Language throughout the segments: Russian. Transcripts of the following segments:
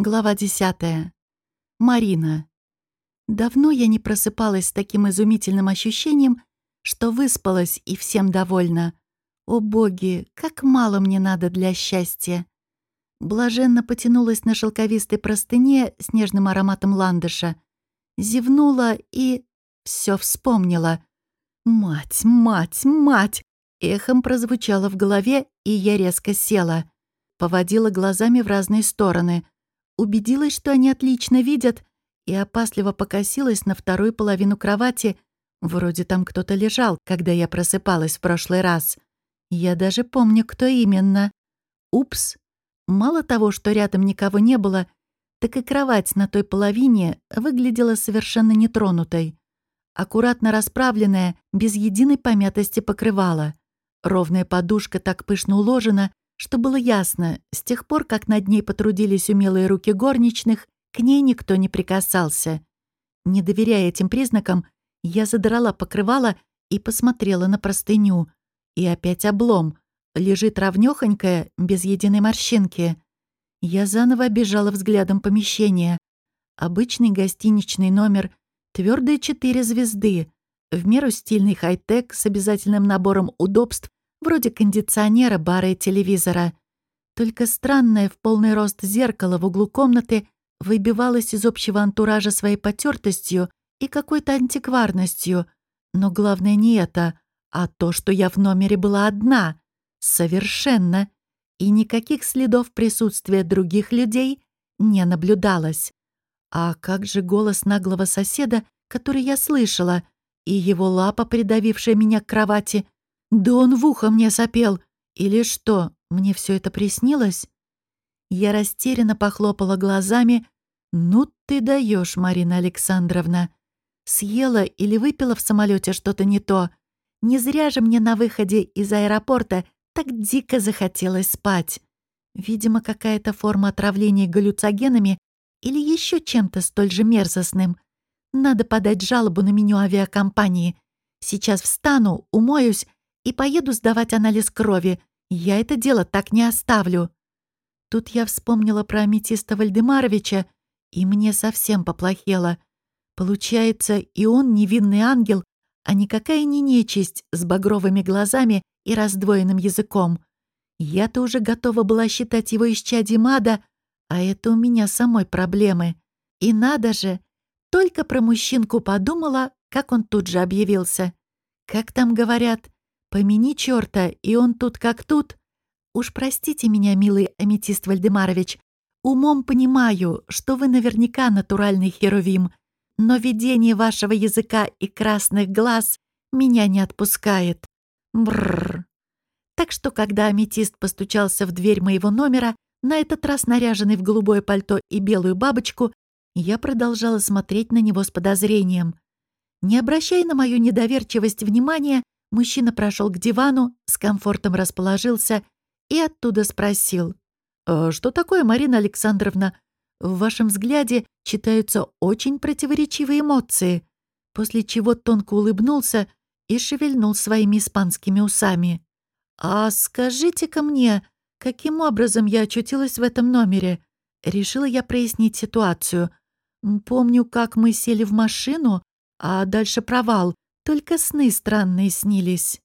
Глава десятая. Марина. Давно я не просыпалась с таким изумительным ощущением, что выспалась и всем довольна. О боги, как мало мне надо для счастья. Блаженно потянулась на шелковистой простыне с нежным ароматом ландыша, зевнула и... все вспомнила. «Мать, мать, мать!» Эхом прозвучало в голове, и я резко села. Поводила глазами в разные стороны — убедилась, что они отлично видят, и опасливо покосилась на вторую половину кровати. Вроде там кто-то лежал, когда я просыпалась в прошлый раз. Я даже помню, кто именно. Упс. Мало того, что рядом никого не было, так и кровать на той половине выглядела совершенно нетронутой. Аккуратно расправленная, без единой помятости покрывала. Ровная подушка так пышно уложена, что было ясно, с тех пор, как над ней потрудились умелые руки горничных, к ней никто не прикасался. Не доверяя этим признакам, я задрала покрывало и посмотрела на простыню. И опять облом. Лежит ровнёхонькая, без единой морщинки. Я заново обижала взглядом помещение. Обычный гостиничный номер, твердые четыре звезды, в меру стильный хай-тек с обязательным набором удобств вроде кондиционера, бара и телевизора. Только странное в полный рост зеркало в углу комнаты выбивалось из общего антуража своей потертостью и какой-то антикварностью. Но главное не это, а то, что я в номере была одна. Совершенно. И никаких следов присутствия других людей не наблюдалось. А как же голос наглого соседа, который я слышала, и его лапа, придавившая меня к кровати — да он в ухо мне сопел. Или что, мне все это приснилось? Я растерянно похлопала глазами. «Ну ты даешь, Марина Александровна. Съела или выпила в самолете что-то не то. Не зря же мне на выходе из аэропорта так дико захотелось спать. Видимо, какая-то форма отравления галлюцогенами или еще чем-то столь же мерзостным. Надо подать жалобу на меню авиакомпании. Сейчас встану, умоюсь и поеду сдавать анализ крови. Я это дело так не оставлю». Тут я вспомнила про аметиста Вальдемаровича, и мне совсем поплохело. Получается, и он невинный ангел, а никакая не нечисть с багровыми глазами и раздвоенным языком. Я-то уже готова была считать его исчадием ада, а это у меня самой проблемы. И надо же, только про мужчинку подумала, как он тут же объявился. Как там говорят, Помяни черта, и он тут как тут. Уж простите меня, милый Аметист Вальдемарович, умом понимаю, что вы наверняка натуральный херувим, но видение вашего языка и красных глаз меня не отпускает. Бррр. Так что, когда аметист постучался в дверь моего номера, на этот раз наряженный в голубое пальто и белую бабочку, я продолжала смотреть на него с подозрением. Не обращая на мою недоверчивость внимания, Мужчина прошел к дивану, с комфортом расположился и оттуда спросил. «Э, «Что такое, Марина Александровна? В вашем взгляде читаются очень противоречивые эмоции», после чего тонко улыбнулся и шевельнул своими испанскими усами. «А скажите-ка мне, каким образом я очутилась в этом номере?» Решила я прояснить ситуацию. Помню, как мы сели в машину, а дальше провал. Только сны странные снились.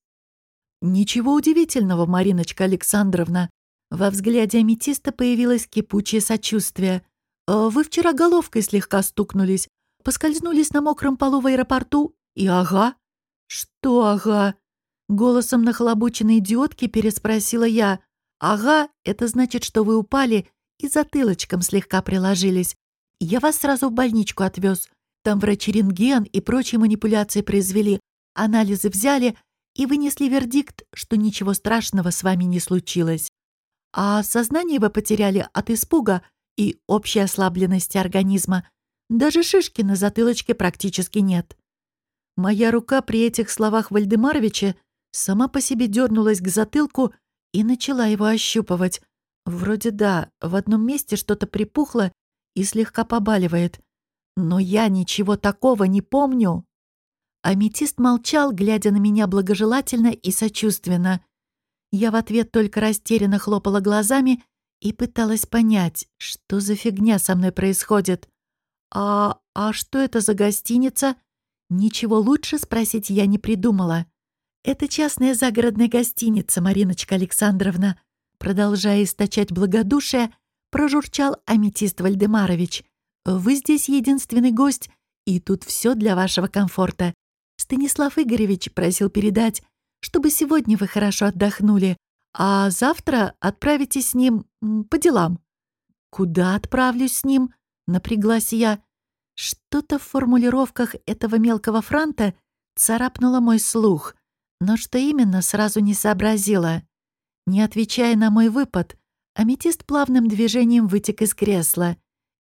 Ничего удивительного, Мариночка Александровна. Во взгляде аметиста появилось кипучее сочувствие. «А вы вчера головкой слегка стукнулись, поскользнулись на мокром полу в аэропорту, и ага. Что ага? Голосом нахлобученной идиотки переспросила я. Ага, это значит, что вы упали и затылочком слегка приложились. Я вас сразу в больничку отвез. Там врачи рентген и прочие манипуляции произвели, анализы взяли и вынесли вердикт, что ничего страшного с вами не случилось. А сознание вы потеряли от испуга и общей ослабленности организма. Даже шишки на затылочке практически нет. Моя рука при этих словах Вальдемаровича сама по себе дернулась к затылку и начала его ощупывать. Вроде да, в одном месте что-то припухло и слегка побаливает. Но я ничего такого не помню. Аметист молчал, глядя на меня благожелательно и сочувственно. Я в ответ только растерянно хлопала глазами и пыталась понять, что за фигня со мной происходит. «А, а что это за гостиница?» Ничего лучше спросить я не придумала. «Это частная загородная гостиница, Мариночка Александровна», продолжая источать благодушие, прожурчал Аметист Вальдемарович. «Вы здесь единственный гость, и тут все для вашего комфорта. Станислав Игоревич просил передать, чтобы сегодня вы хорошо отдохнули, а завтра отправитесь с ним по делам». «Куда отправлюсь с ним?» — напряглась я. Что-то в формулировках этого мелкого франта царапнуло мой слух, но что именно, сразу не сообразила. Не отвечая на мой выпад, аметист плавным движением вытек из кресла,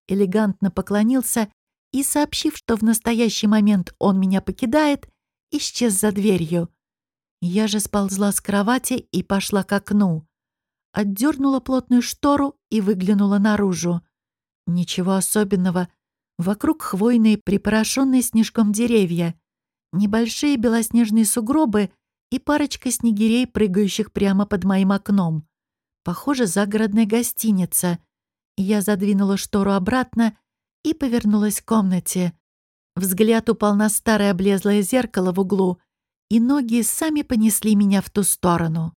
элегантно поклонился и, сообщив, что в настоящий момент он меня покидает, исчез за дверью. Я же сползла с кровати и пошла к окну. Отдернула плотную штору и выглянула наружу. Ничего особенного. Вокруг хвойные, припорошенные снежком деревья, небольшие белоснежные сугробы и парочка снегирей, прыгающих прямо под моим окном. Похоже, загородная гостиница. Я задвинула штору обратно и повернулась к комнате. Взгляд упал на старое облезлое зеркало в углу, и ноги сами понесли меня в ту сторону.